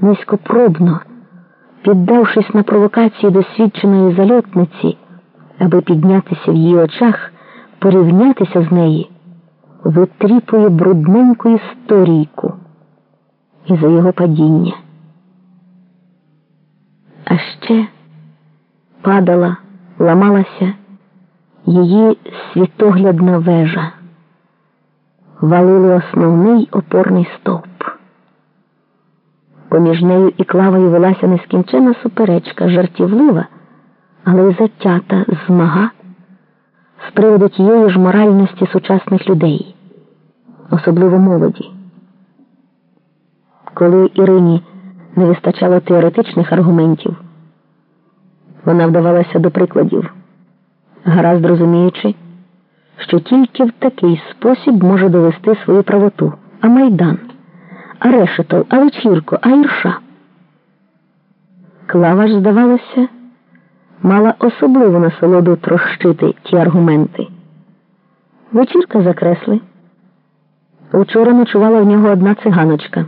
низькопробно, піддавшись на провокації досвідченої зальотниці, аби піднятися в її очах, порівнятися з неї, витріпує брудненьку історійку і за його падіння. А ще падала, ламалася її світоглядна вежа, валили основний опорний стовп. Поміж нею і клавою велася нескінчена суперечка, жартівлива, але й затята змага з приводу тієї ж моральності сучасних людей, особливо молоді. Коли Ірині не вистачало теоретичних аргументів, вона вдавалася до прикладів, гаразд розуміючи, що тільки в такий спосіб може довести свою правоту, а майдан а решетов, а вечірко, а ірша. Клава ж, здавалося, мала особливу насолоду трощити ті аргументи. Вечірка закресли. Учора ночувала в нього одна циганочка.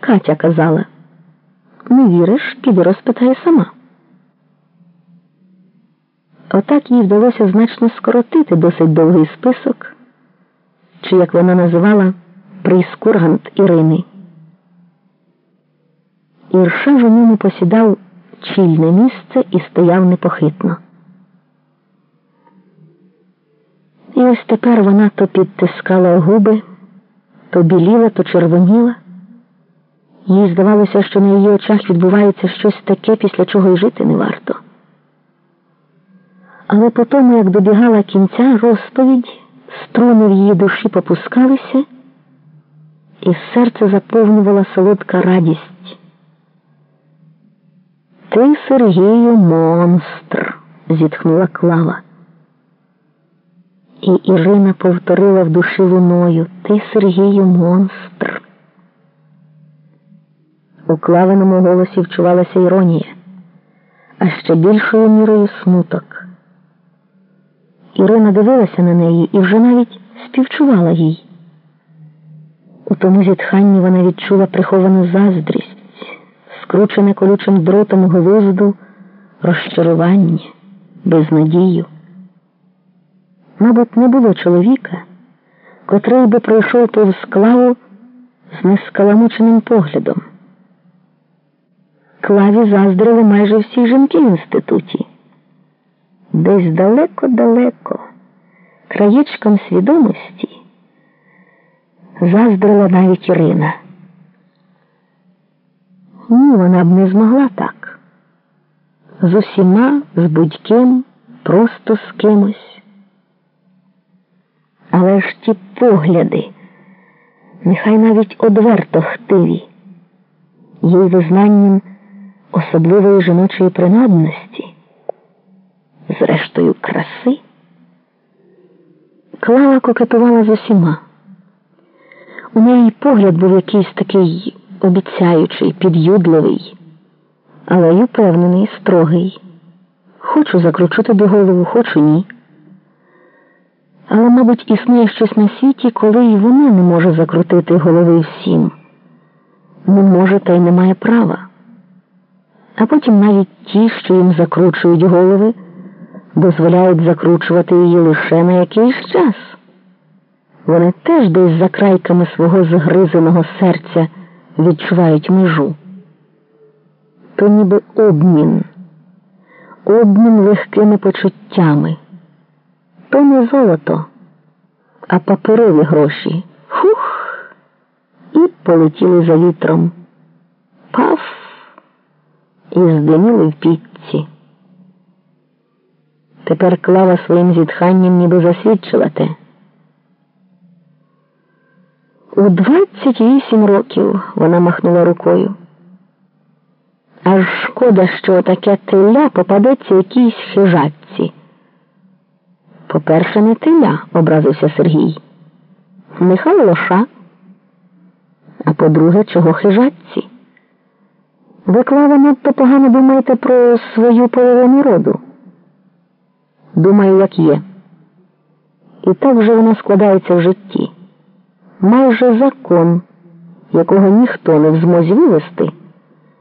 Катя казала, не віриш, піди розпитає сама. Отак їй вдалося значно скоротити досить довгий список, чи, як вона називала, прискургант Ірини. Ірша в ньому посідав чільне місце і стояв непохитно. І ось тепер вона то підтискала губи, то біліла, то червоніла. Їй здавалося, що на її очах відбувається щось таке, після чого й жити не варто. Але по тому, як добігала кінця, розповідь, струни в її душі попускалися, і серце заповнювала солодка радість. Ти, Сергію, монстр, зітхнула Клава. І Ірина повторила в душі луною Ти, Сергію, монстр. У клавиному голосі вчувалася іронія, а ще більшою мірою смуток. Ірина дивилася на неї і вже навіть співчувала їй. У тому зітханні вона відчула приховану заздрість скручене колючим дротом глузду, розчарування, безнадію. Мабуть, не було чоловіка, котрий би пройшов повз клаву з нескаламученим поглядом. Клаві заздрили майже всі жінки в інституті. Десь далеко-далеко, краєчком свідомості, заздрила навіть Ірина. Ні, вона б не змогла так. З усіма, з будь-ким, просто з кимось. Але ж ті погляди, нехай навіть одверто хтиві, їй визнанням особливої жіночої принадності, зрештою, краси. Клава кокетувала з усіма. У неї погляд був якийсь такий обіцяючий, під'юдливий, але й упевнений, строгий. Хочу закручу тобі голову, хочу ні. Але, мабуть, існує щось на світі, коли і вона не може закрутити голови всім. Не може та й не має права. А потім навіть ті, що їм закручують голови, дозволяють закручувати її лише на якийсь час. Вони теж десь за крайками свого згризаного серця відчувають межу, то ніби обмін, обмін легкими почуттями, то не золото, а паперові гроші. Хух! І полетіли за вітром. Паф і здиміли в пітці. Тепер клава своїм зітханням ніби засвідчила те. У 28 років вона махнула рукою. Аж шкода, що таке теля попадеться якійсь хижатці. По-перше, не теля, образився Сергій. Нехай лоша. А по-друге, чого хижатці? Ви, Клава, надто погано думаєте про свою половину роду. Думаю, як є. І так вже воно складається в житті майже закон, якого ніхто не в змозі вивести.